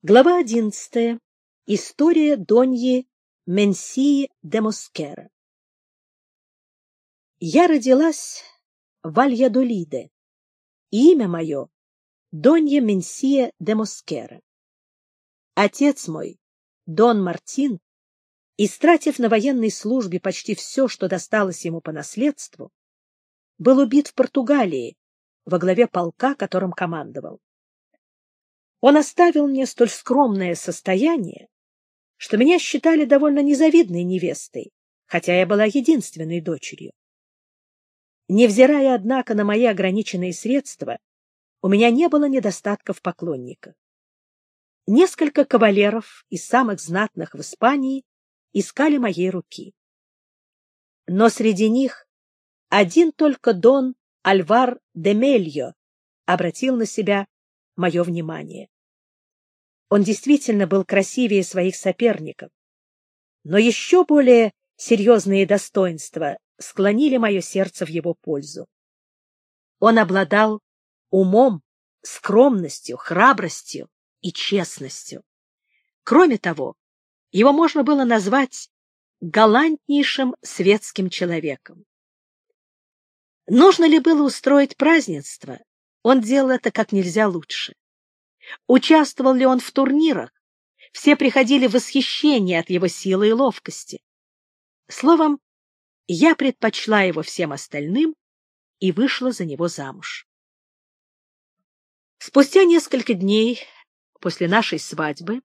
Глава одиннадцатая. История Доньи Менсии де Москера. Я родилась в Вальядолиде. Имя мое — Донья Менсия де Москера. Отец мой, Дон Мартин, истратив на военной службе почти все, что досталось ему по наследству, был убит в Португалии во главе полка, которым командовал. Он оставил мне столь скромное состояние, что меня считали довольно незавидной невестой, хотя я была единственной дочерью. Невзирая, однако, на мои ограниченные средства, у меня не было недостатка в. Несколько кавалеров из самых знатных в Испании искали моей руки. Но среди них один только Дон Альвар де Мельо обратил на себя мое внимание. Он действительно был красивее своих соперников, но еще более серьезные достоинства склонили мое сердце в его пользу. Он обладал умом, скромностью, храбростью и честностью. Кроме того, его можно было назвать галантнейшим светским человеком. Нужно ли было устроить празднество, он делал это как нельзя лучше. Участвовал ли он в турнирах? Все приходили в восхищение от его силы и ловкости. Словом, я предпочла его всем остальным и вышла за него замуж. Спустя несколько дней после нашей свадьбы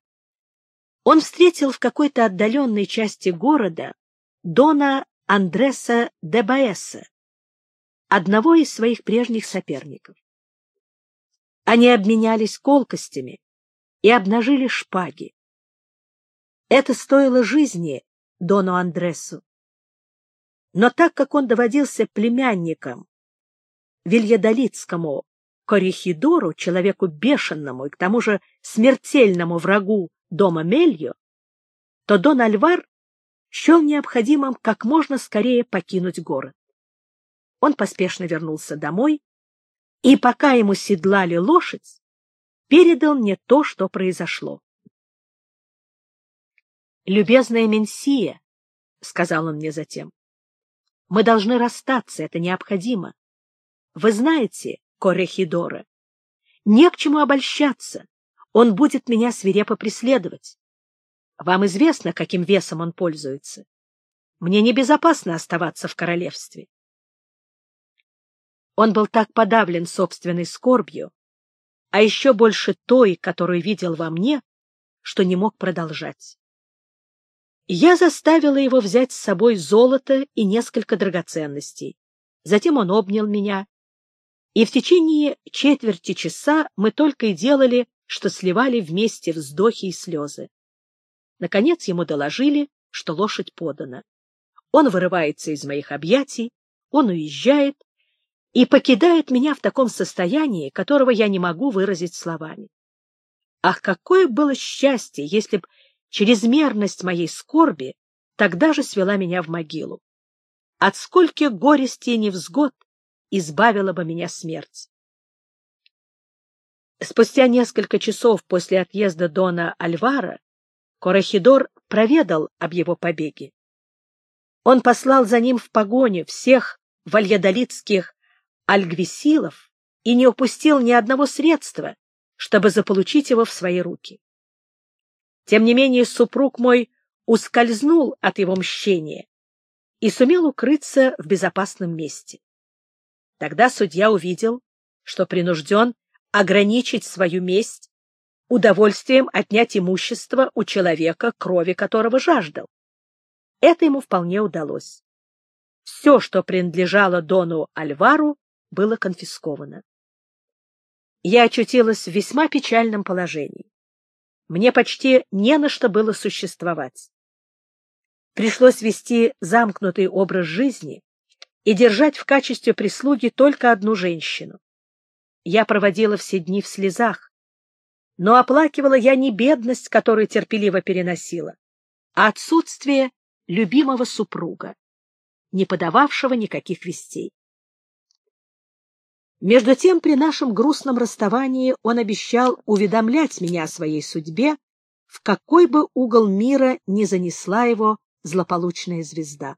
он встретил в какой-то отдаленной части города Дона Андреса де Баэса, одного из своих прежних соперников. Они обменялись колкостями и обнажили шпаги. Это стоило жизни Дону Андресу. Но так как он доводился племянником Вильядолицкому Корихидору, человеку бешеному и к тому же смертельному врагу дома Мельо, то Дон Альвар счел необходимым как можно скорее покинуть город. Он поспешно вернулся домой и пока ему седлали лошадь, передал мне то, что произошло. «Любезная Менсия», — сказал он мне затем, — «мы должны расстаться, это необходимо. Вы знаете Корехидора. Не к чему обольщаться, он будет меня свирепо преследовать. Вам известно, каким весом он пользуется. Мне небезопасно оставаться в королевстве. Он был так подавлен собственной скорбью, а еще больше той, которую видел во мне, что не мог продолжать. Я заставила его взять с собой золото и несколько драгоценностей. Затем он обнял меня, и в течение четверти часа мы только и делали, что сливали вместе вздохи и слезы. Наконец ему доложили, что лошадь подана. Он вырывается из моих объятий, он уезжает, и покидает меня в таком состоянии, которого я не могу выразить словами. Ах, какое было счастье, если б чрезмерность моей скорби тогда же свела меня в могилу. От скольких горестей и невзгод избавила бы меня смерть. Спустя несколько часов после отъезда Дона Альвара Корахидор проведал об его побеге. Он послал за ним в погоню всех вальядолитских Альгвисилов и не упустил ни одного средства, чтобы заполучить его в свои руки. Тем не менее супруг мой ускользнул от его мщения и сумел укрыться в безопасном месте. Тогда судья увидел, что принужден ограничить свою месть удовольствием отнять имущество у человека, крови которого жаждал. Это ему вполне удалось. Все, что принадлежало Дону Альвару, было конфисковано. Я очутилась в весьма печальном положении. Мне почти не на что было существовать. Пришлось вести замкнутый образ жизни и держать в качестве прислуги только одну женщину. Я проводила все дни в слезах, но оплакивала я не бедность, которую терпеливо переносила, а отсутствие любимого супруга, не подававшего никаких вестей. Между тем, при нашем грустном расставании он обещал уведомлять меня о своей судьбе, в какой бы угол мира не занесла его злополучная звезда.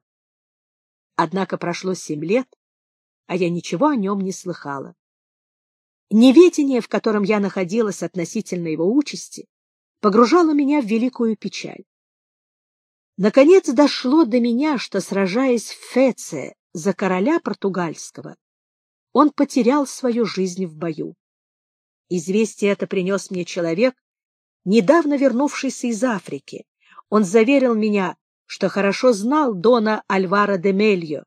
Однако прошло семь лет, а я ничего о нем не слыхала. Неведение, в котором я находилась относительно его участи, погружало меня в великую печаль. Наконец дошло до меня, что, сражаясь в Феце за короля португальского, он потерял свою жизнь в бою. Известие это принес мне человек, недавно вернувшийся из Африки. Он заверил меня, что хорошо знал Дона Альвара де Мельо,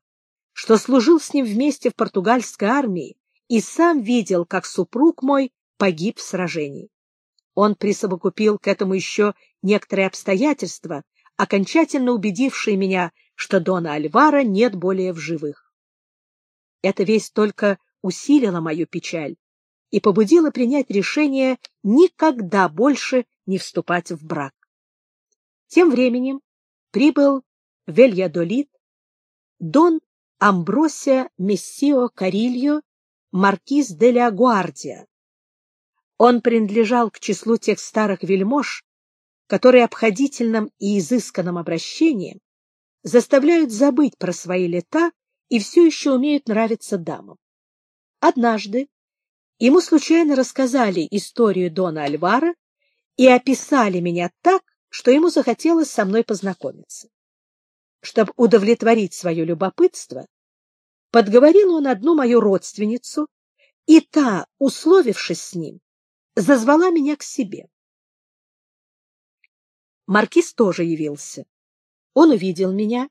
что служил с ним вместе в португальской армии и сам видел, как супруг мой погиб в сражении. Он присовокупил к этому еще некоторые обстоятельства, окончательно убедившие меня, что Дона Альвара нет более в живых. Эта весть только усилила мою печаль и побудила принять решение никогда больше не вступать в брак. Тем временем прибыл в Эльядолит Дон Амбросия Мессио Карильо, маркиз де ля Гуардия. Он принадлежал к числу тех старых вельмож, которые обходительным и изысканным обращением заставляют забыть про свои лета и все еще умеют нравиться дамам. Однажды ему случайно рассказали историю Дона Альвара и описали меня так, что ему захотелось со мной познакомиться. Чтобы удовлетворить свое любопытство, подговорил он одну мою родственницу, и та, условившись с ним, зазвала меня к себе. Маркиз тоже явился. Он увидел меня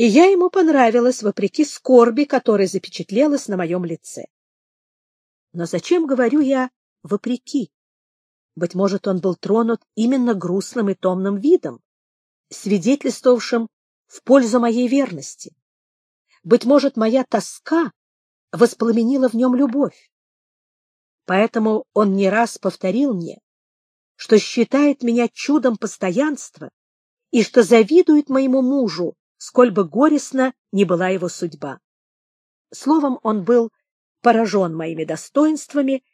и я ему понравилась, вопреки скорби, которая запечатлелась на моем лице. Но зачем, говорю я, вопреки? Быть может, он был тронут именно грустным и томным видом, свидетельствовавшим в пользу моей верности. Быть может, моя тоска воспламенила в нем любовь. Поэтому он не раз повторил мне, что считает меня чудом постоянства и что завидует моему мужу, сколь бы горестно ни была его судьба. Словом, он был поражен моими достоинствами,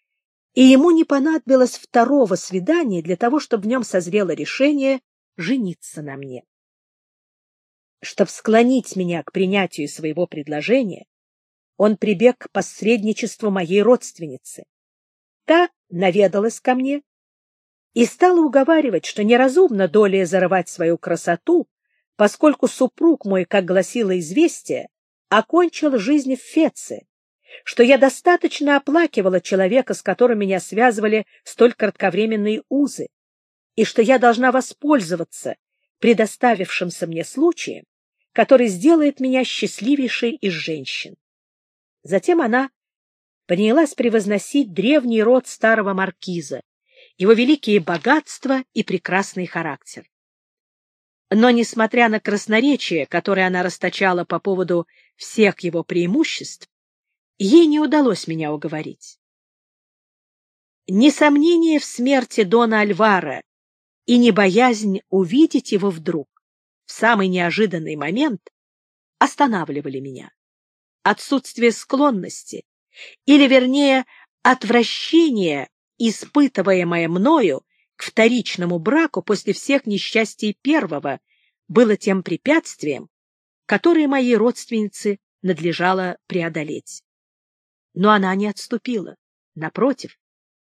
и ему не понадобилось второго свидания для того, чтобы в нем созрело решение жениться на мне. Чтобы склонить меня к принятию своего предложения, он прибег к посредничеству моей родственницы. Та наведалась ко мне и стала уговаривать, что неразумно долее зарывать свою красоту поскольку супруг мой, как гласило известие, окончил жизнь в Феце, что я достаточно оплакивала человека, с которым меня связывали столь кратковременные узы, и что я должна воспользоваться предоставившимся мне случаем, который сделает меня счастливейшей из женщин. Затем она принялась превозносить древний род старого маркиза, его великие богатства и прекрасный характер. Но, несмотря на красноречие, которое она расточала по поводу всех его преимуществ, ей не удалось меня уговорить. Несомнение в смерти Дона Альвара и не боязнь увидеть его вдруг, в самый неожиданный момент, останавливали меня. Отсутствие склонности, или, вернее, отвращение, испытываемое мною к вторичному браку после всех несчастий первого было тем препятствием, которое моей родственнице надлежало преодолеть. Но она не отступила. Напротив,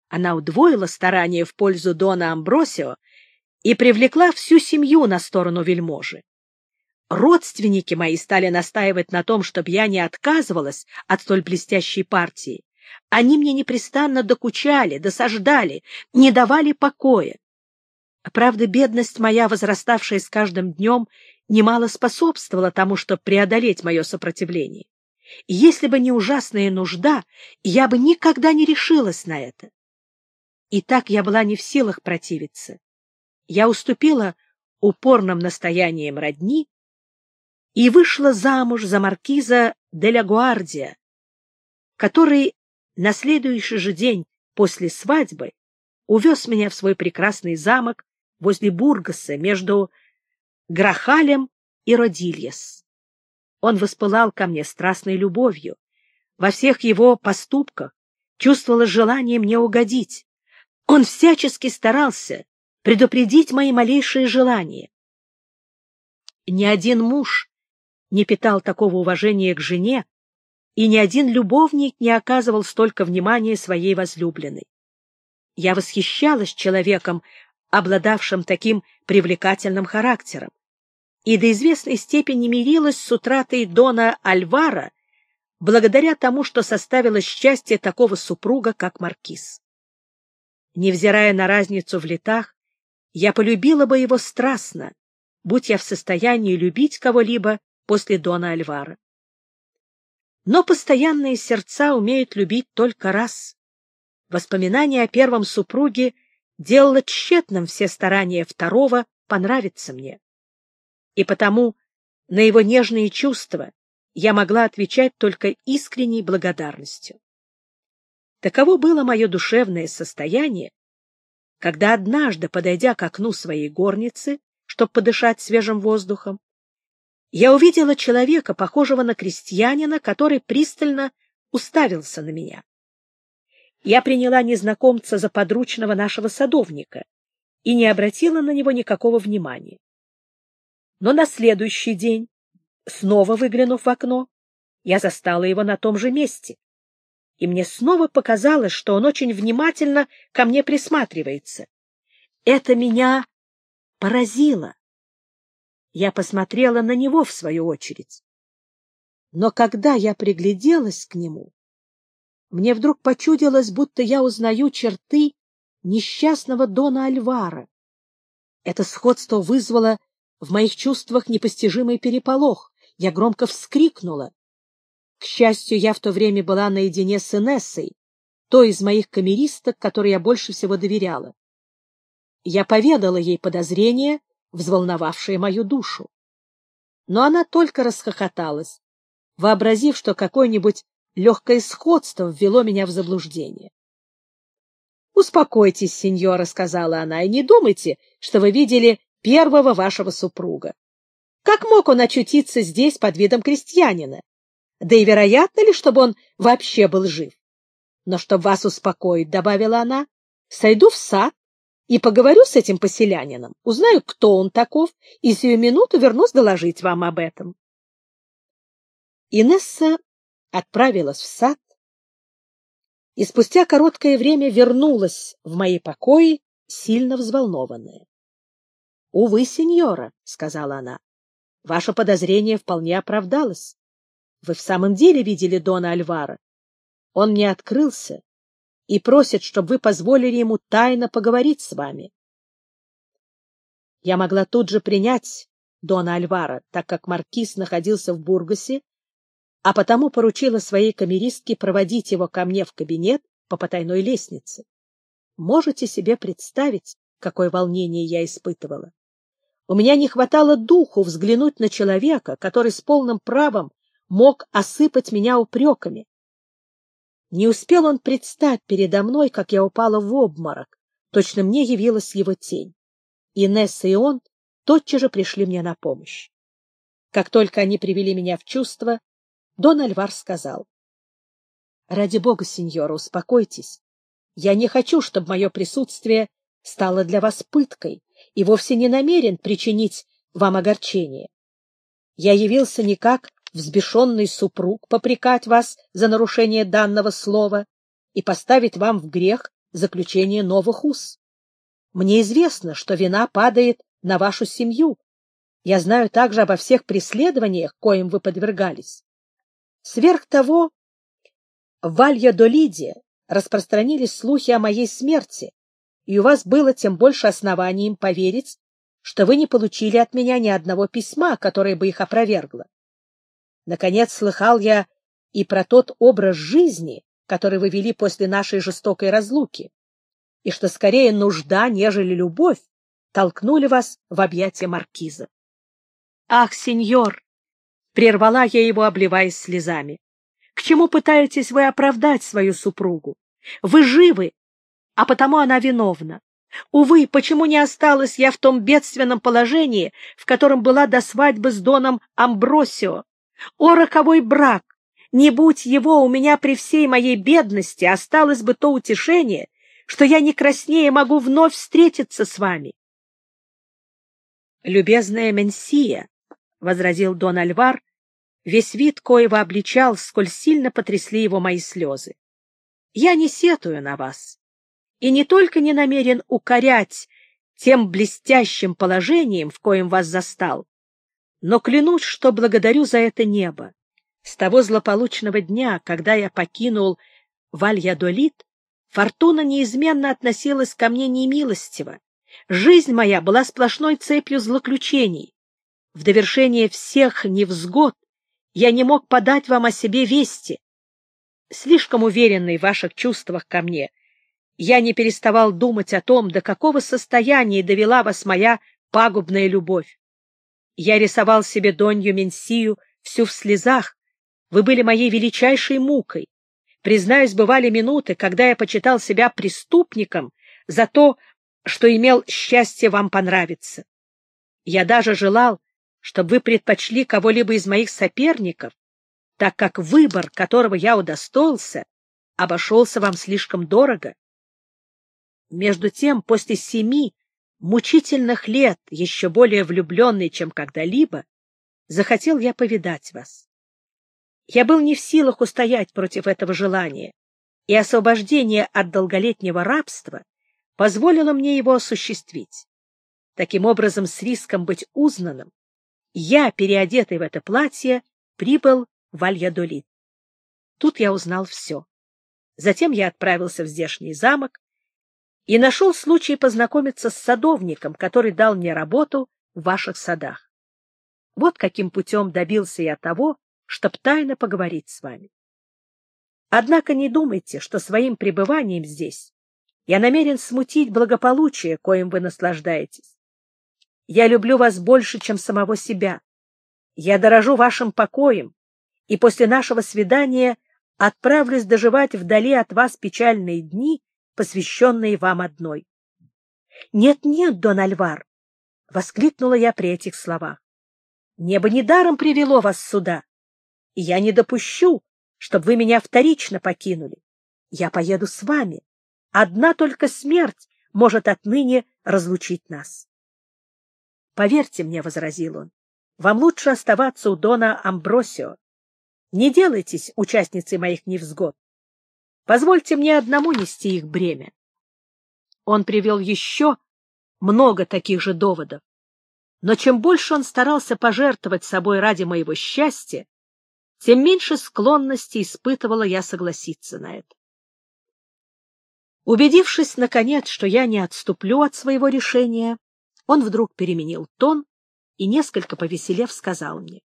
она удвоила старания в пользу Дона Амбросио и привлекла всю семью на сторону вельможи. Родственники мои стали настаивать на том, чтобы я не отказывалась от столь блестящей партии, они мне непрестанно докучали, досаждали, не давали покоя. Правда, бедность моя, возраставшая с каждым днем, немало способствовала тому, чтобы преодолеть мое сопротивление. если бы не ужасная нужда, я бы никогда не решилась на это. И так я была не в силах противиться. Я уступила упорным настояниям родни и вышла замуж за маркиза де ла Гуардия, который на следующий же день после свадьбы увез меня в свой прекрасный замок возле Бургаса между Грахалем и Родильес. Он воспылал ко мне страстной любовью, во всех его поступках чувствовала желание мне угодить. Он всячески старался предупредить мои малейшие желания. Ни один муж не питал такого уважения к жене, и ни один любовник не оказывал столько внимания своей возлюбленной. Я восхищалась человеком, обладавшим таким привлекательным характером, и до известной степени мирилась с утратой Дона Альвара благодаря тому, что составило счастье такого супруга, как Маркиз. Невзирая на разницу в летах, я полюбила бы его страстно, будь я в состоянии любить кого-либо после Дона Альвара. Но постоянные сердца умеют любить только раз. Воспоминание о первом супруге делало тщетным все старания второго понравиться мне. И потому на его нежные чувства я могла отвечать только искренней благодарностью. Таково было мое душевное состояние, когда однажды, подойдя к окну своей горницы, чтобы подышать свежим воздухом, я увидела человека, похожего на крестьянина, который пристально уставился на меня. Я приняла незнакомца за подручного нашего садовника и не обратила на него никакого внимания. Но на следующий день Снова выглянув в окно, я застала его на том же месте, и мне снова показалось, что он очень внимательно ко мне присматривается. Это меня поразило. Я посмотрела на него в свою очередь. Но когда я пригляделась к нему, мне вдруг почудилось, будто я узнаю черты несчастного Дона Альвара. Это сходство вызвало в моих чувствах непостижимый переполох. Я громко вскрикнула. К счастью, я в то время была наедине с Инессой, той из моих камеристок, которой я больше всего доверяла. Я поведала ей подозрение, взволновавшее мою душу. Но она только расхохоталась, вообразив, что какое-нибудь легкое сходство ввело меня в заблуждение. — Успокойтесь, сеньора, — сказала она, — и не думайте, что вы видели первого вашего супруга. Как мог он очутиться здесь под видом крестьянина? Да и вероятно ли, чтобы он вообще был жив? Но чтобы вас успокоить, — добавила она, — сойду в сад и поговорю с этим поселянином, узнаю, кто он таков, и сию минуту вернусь доложить вам об этом. Инесса отправилась в сад и спустя короткое время вернулась в мои покои, сильно взволнованная. — Увы, сеньора, — сказала она, Ваше подозрение вполне оправдалось. Вы в самом деле видели Дона Альвара. Он мне открылся и просит, чтобы вы позволили ему тайно поговорить с вами. Я могла тут же принять Дона Альвара, так как маркиз находился в Бургасе, а потому поручила своей камеристке проводить его ко мне в кабинет по потайной лестнице. Можете себе представить, какое волнение я испытывала? У меня не хватало духу взглянуть на человека, который с полным правом мог осыпать меня упреками. Не успел он предстать передо мной, как я упала в обморок. Точно мне явилась его тень. Инесса и он тотчас же пришли мне на помощь. Как только они привели меня в чувство, Дон Альвар сказал. — Ради бога, сеньора, успокойтесь. Я не хочу, чтобы мое присутствие стало для вас пыткой и вовсе не намерен причинить вам огорчение. Я явился не как взбешенный супруг попрекать вас за нарушение данного слова и поставить вам в грех заключение новых уз. Мне известно, что вина падает на вашу семью. Я знаю также обо всех преследованиях, коим вы подвергались. Сверх того, в Валья-Долиде распространились слухи о моей смерти, и у вас было тем больше оснований им поверить, что вы не получили от меня ни одного письма, которое бы их опровергло. Наконец, слыхал я и про тот образ жизни, который вы вели после нашей жестокой разлуки, и что скорее нужда, нежели любовь, толкнули вас в объятия маркиза. — Ах, сеньор! — прервала я его, обливаясь слезами. — К чему пытаетесь вы оправдать свою супругу? Вы живы, а потому она виновна. Увы, почему не осталась я в том бедственном положении, в котором была до свадьбы с Доном Амбросио? О, роковой брак! Не будь его, у меня при всей моей бедности осталось бы то утешение, что я не краснее могу вновь встретиться с вами. Любезная Менсия, — возразил Дон Альвар, весь вид коего обличал, сколь сильно потрясли его мои слезы. — Я не сетую на вас и не только не намерен укорять тем блестящим положением, в коем вас застал, но клянусь, что благодарю за это небо. С того злополучного дня, когда я покинул Вальядолит, фортуна неизменно относилась ко мне немилостиво. Жизнь моя была сплошной цепью злоключений. В довершение всех невзгод я не мог подать вам о себе вести. Слишком уверенный в ваших чувствах ко мне, я не переставал думать о том, до какого состояния довела вас моя пагубная любовь. Я рисовал себе Донью Менсию всю в слезах. Вы были моей величайшей мукой. Признаюсь, бывали минуты, когда я почитал себя преступником за то, что имел счастье вам понравиться. Я даже желал, чтобы вы предпочли кого-либо из моих соперников, так как выбор, которого я удостоился, обошелся вам слишком дорого. Между тем, после семи мучительных лет, еще более влюбленный, чем когда-либо, захотел я повидать вас. Я был не в силах устоять против этого желания, и освобождение от долголетнего рабства позволило мне его осуществить. Таким образом, с риском быть узнанным, я, переодетый в это платье, прибыл в Альядолит. Тут я узнал все. Затем я отправился в здешний замок, и нашел случай познакомиться с садовником, который дал мне работу в ваших садах. Вот каким путем добился я того, чтоб тайно поговорить с вами. Однако не думайте, что своим пребыванием здесь я намерен смутить благополучие, коим вы наслаждаетесь. Я люблю вас больше, чем самого себя. Я дорожу вашим покоем, и после нашего свидания отправлюсь доживать вдали от вас печальные дни, посвященные вам одной. «Нет, — Нет-нет, Дон Альвар! — воскликнула я при этих словах. — Небо недаром привело вас сюда, и я не допущу, чтобы вы меня вторично покинули. Я поеду с вами. Одна только смерть может отныне разлучить нас. — Поверьте мне, — возразил он, — вам лучше оставаться у Дона Амбросио. Не делайтесь участницей моих невзгод. Позвольте мне одному нести их бремя. Он привел еще много таких же доводов. Но чем больше он старался пожертвовать собой ради моего счастья, тем меньше склонности испытывала я согласиться на это. Убедившись, наконец, что я не отступлю от своего решения, он вдруг переменил тон и, несколько повеселев, сказал мне.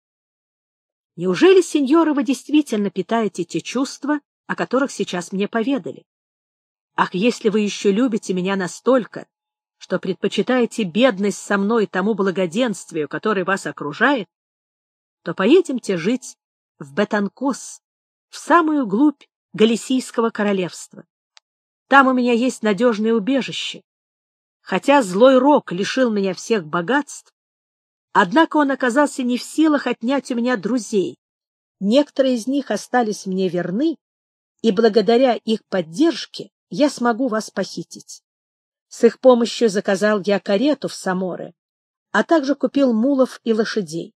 — Неужели, сеньора, вы действительно питаете те чувства, о которых сейчас мне поведали. Ах, если вы еще любите меня настолько, что предпочитаете бедность со мной тому благоденствию, которое вас окружает, то поедемте жить в Бетанкос, в самую глубь Галисийского королевства. Там у меня есть надежное убежище. Хотя злой рок лишил меня всех богатств, однако он оказался не в силах отнять у меня друзей. Некоторые из них остались мне верны, и благодаря их поддержке я смогу вас похитить. С их помощью заказал я карету в Саморе, а также купил мулов и лошадей.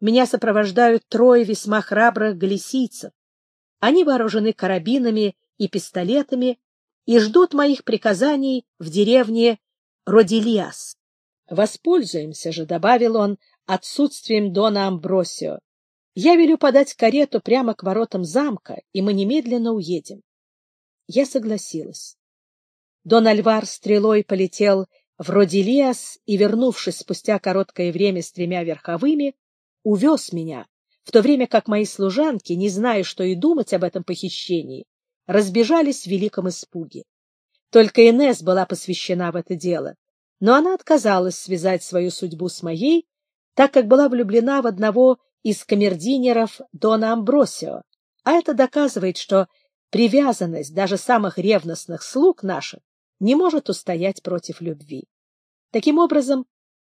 Меня сопровождают трое весьма храбрых галисийцев. Они вооружены карабинами и пистолетами и ждут моих приказаний в деревне Родилиас. Воспользуемся же, — добавил он, — отсутствием Дона Амбросио. Я велю подать карету прямо к воротам замка, и мы немедленно уедем. Я согласилась. Дон Альвар стрелой полетел в Родилиас и, вернувшись спустя короткое время с тремя верховыми, увез меня, в то время как мои служанки, не зная, что и думать об этом похищении, разбежались в великом испуге. Только Инес была посвящена в это дело, но она отказалась связать свою судьбу с моей, так как была влюблена в одного из камердинеров Дона Амбросио, а это доказывает, что привязанность даже самых ревностных слуг наших не может устоять против любви. Таким образом,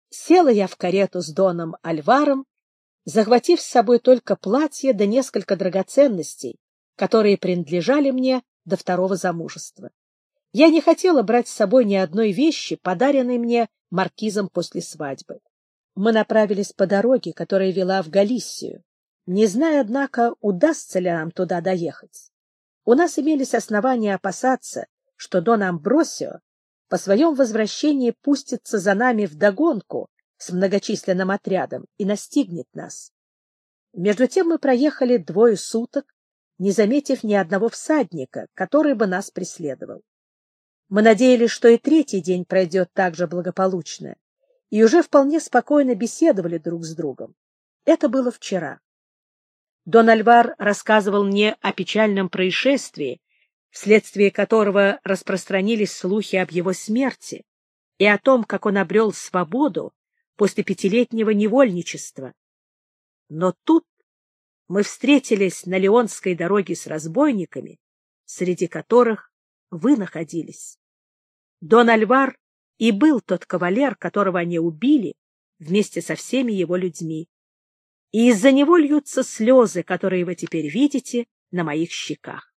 села я в карету с Доном Альваром захватив с собой только платье да несколько драгоценностей, которые принадлежали мне до второго замужества. Я не хотела брать с собой ни одной вещи, подаренной мне маркизом после свадьбы. Мы направились по дороге, которая вела в Галисию, не зная, однако, удастся ли нам туда доехать. У нас имелись основания опасаться, что Дон Амбросио по своем возвращении пустится за нами вдогонку с многочисленным отрядом и настигнет нас. Между тем мы проехали двое суток, не заметив ни одного всадника, который бы нас преследовал. Мы надеялись, что и третий день пройдет так же благополучно, и уже вполне спокойно беседовали друг с другом. Это было вчера. Дон Альвар рассказывал мне о печальном происшествии, вследствие которого распространились слухи об его смерти, и о том, как он обрел свободу после пятилетнего невольничества. Но тут мы встретились на Леонской дороге с разбойниками, среди которых вы находились. Дон Альвар и был тот кавалер, которого они убили вместе со всеми его людьми. И из-за него льются слезы, которые вы теперь видите на моих щеках.